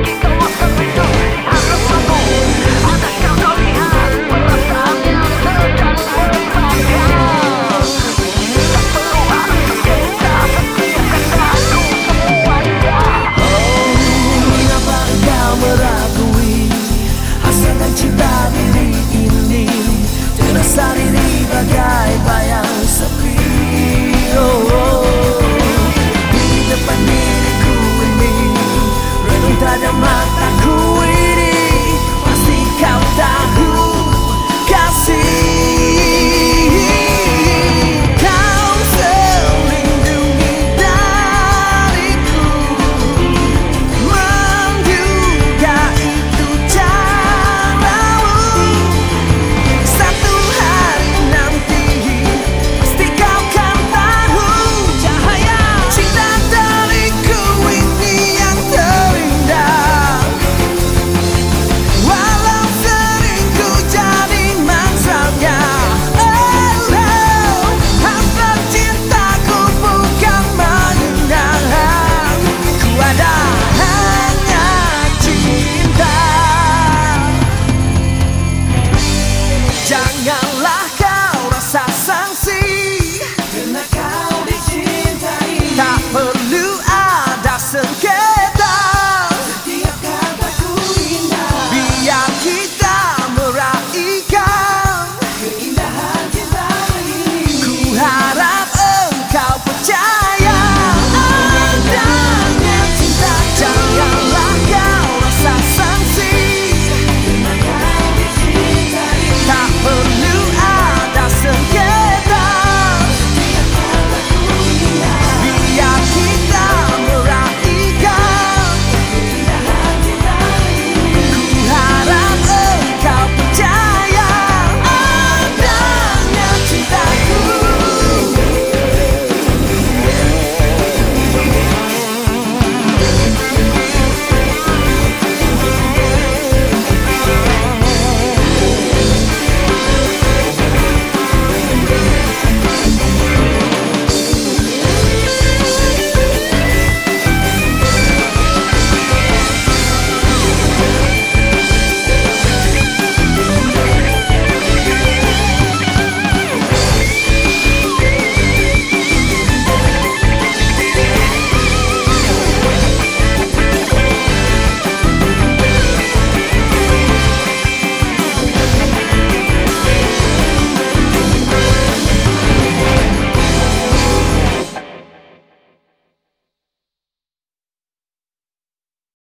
keep going.